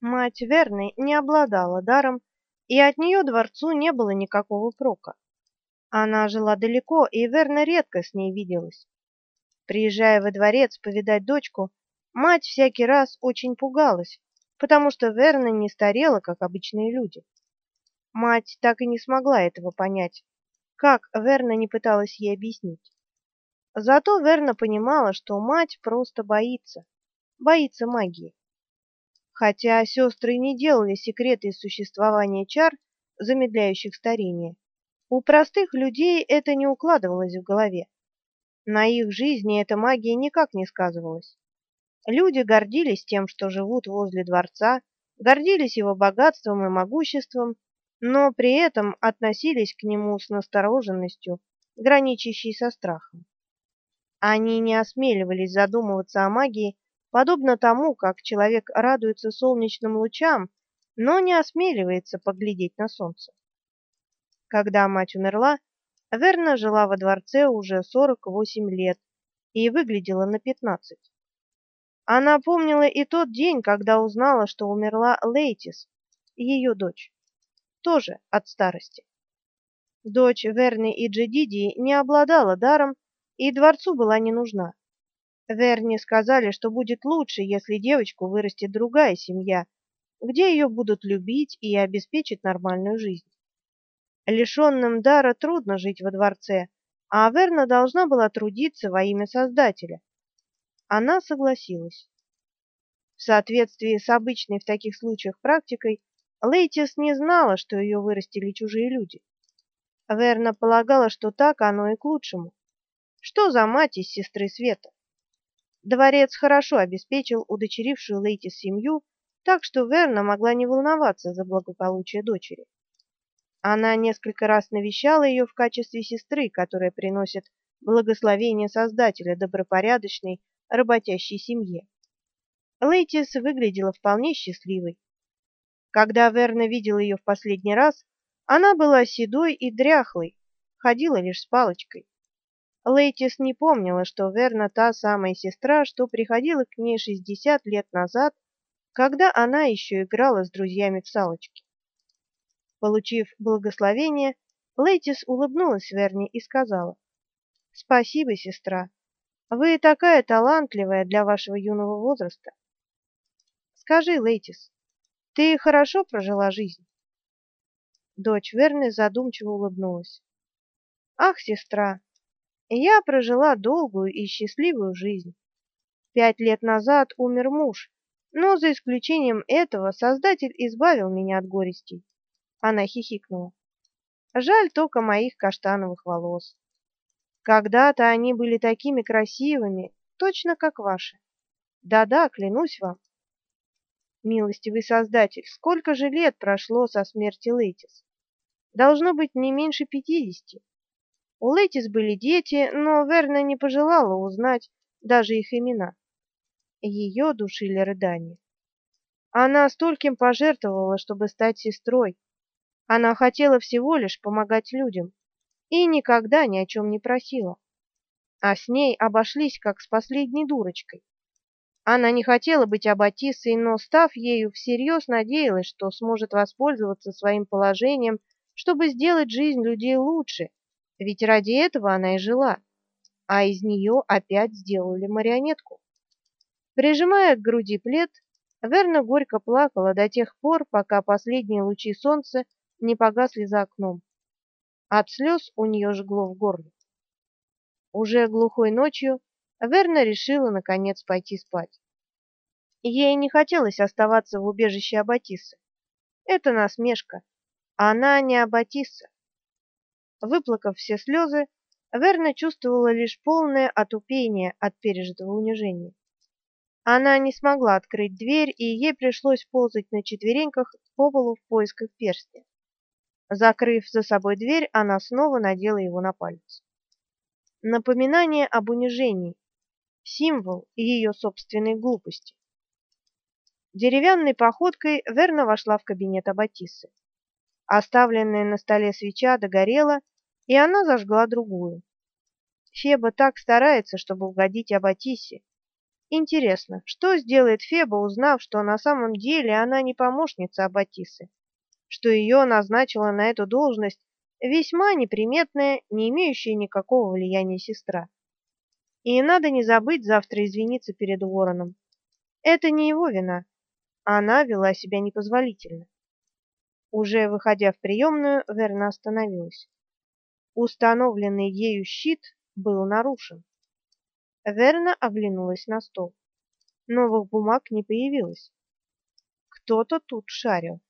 Мать Верны не обладала даром, и от нее дворцу не было никакого прока. Она жила далеко, и Верна редко с ней виделась. Приезжая во дворец повидать дочку, мать всякий раз очень пугалась, потому что Верна не старела, как обычные люди. Мать так и не смогла этого понять, как Верна не пыталась ей объяснить. Зато Верна понимала, что мать просто боится, боится магии. Хотя сестры не делали секрета из существования чар, замедляющих старение, у простых людей это не укладывалось в голове. На их жизни эта магия никак не сказывалась. Люди гордились тем, что живут возле дворца, гордились его богатством и могуществом, но при этом относились к нему с настороженностью, граничащей со страхом. Они не осмеливались задумываться о магии подобно тому, как человек радуется солнечным лучам, но не осмеливается поглядеть на солнце. Когда мать умерла, Верна жила во дворце уже 48 лет и выглядела на 15. Она помнила и тот день, когда узнала, что умерла Лейтис, ее дочь, тоже от старости. Дочь Верны и Джедиди не обладала даром и дворцу была не нужна. Верни сказали, что будет лучше, если девочку вырастет другая семья, где ее будут любить и обеспечить нормальную жизнь. Лишенным дара трудно жить во дворце, а Верна должна была трудиться во имя Создателя. Она согласилась. В соответствии с обычной в таких случаях практикой, Лейтис не знала, что ее вырастили чужие люди. Верна полагала, что так оно и к лучшему. Что за мать из сестры Света? Дворец хорошо обеспечил удочерившую Лейти семью, так что Верна могла не волноваться за благополучие дочери. Она несколько раз навещала ее в качестве сестры, которая приносит благословение Создателя добропорядочной, работящей семье. Лейтис выглядела вполне счастливой. Когда Верна видел ее в последний раз, она была седой и дряхлой, ходила лишь с палочкой. Лейтис не помнила, что Верна та самая сестра, что приходила к ней 60 лет назад, когда она еще играла с друзьями в салочки. Получив благословение, Лейтис улыбнулась Верне и сказала: "Спасибо, сестра. Вы такая талантливая для вашего юного возраста. Скажи, Лейтис, ты хорошо прожила жизнь?" Дочь Верны задумчиво улыбнулась. "Ах, сестра, я прожила долгую и счастливую жизнь. Пять лет назад умер муж, но за исключением этого Создатель избавил меня от горестей. Она хихикнула. Жаль только моих каштановых волос. Когда-то они были такими красивыми, точно как ваши. Да-да, клянусь вам. Милостивый Создатель, сколько же лет прошло со смерти Лейтис? Должно быть не меньше пятидесяти. У Летис были дети, но Верна не пожелала узнать даже их имена. Ее душили рыдания. Она стольким пожертвовала, чтобы стать сестрой. Она хотела всего лишь помогать людям и никогда ни о чем не просила. А с ней обошлись как с последней дурочкой. Она не хотела быть аббатиссой, но, став ею, всерьез надеялась, что сможет воспользоваться своим положением, чтобы сделать жизнь людей лучше ведь ради этого она и жила, а из нее опять сделали марионетку. Прижимая к груди плед, Верна горько плакала до тех пор, пока последние лучи солнца не погасли за окном. От слез у нее жгло в горле. Уже глухой ночью Верна решила наконец пойти спать. Ей не хотелось оставаться в убежище Аббатиссы. Это насмешка. Она не Аббатисса. Выплакав все слезы, Верна чувствовала лишь полное отупение от пережитого унижения. Она не смогла открыть дверь, и ей пришлось ползать на четвереньках по полу в поисках перстня. Закрыв за собой дверь, она снова надела его на палец. Напоминание об унижении, символ ее собственной глупости. Деревянной походкой Верна вошла в кабинет Аббатиссы. Оставленная на столе свеча догорела, и она зажгла другую. Феба так старается, чтобы угодить Аббатисе. Интересно, что сделает Феба, узнав, что на самом деле она не помощница Аббатисы, что ее назначила на эту должность весьма неприметная, не имеющая никакого влияния сестра. И надо не забыть завтра извиниться перед Вороном. Это не его вина. Она вела себя непозволительно. Уже выходя в приемную, Верна остановилась. Установленный ею щит был нарушен. Верна оглянулась на стол. Новых бумаг не появилось. Кто-то тут шарил.